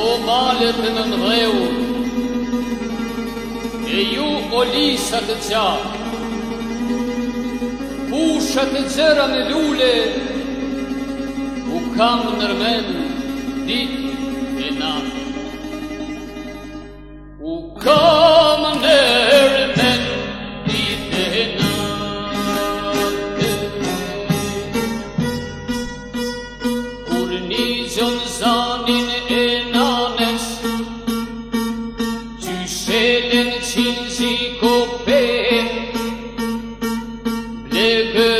O malët e nënvehu E ju olisa të cja Pusha të cera në lule U kam nërmen Dit e nëmë Nigga.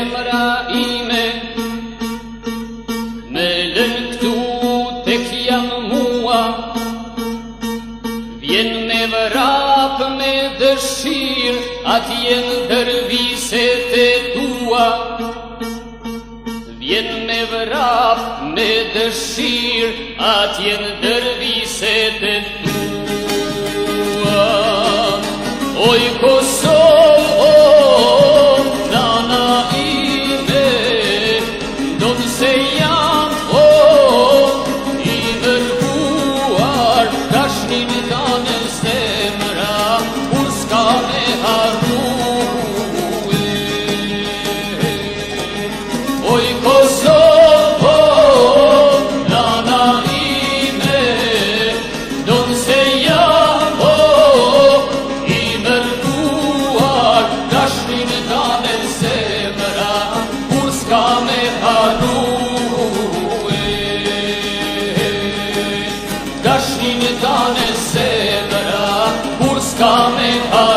Vjen me vrap me dëshir A t'jendë dërbis e te tua Vjen me vrap me dëshir A t'jendë dërbis e te tua Oj i coming home.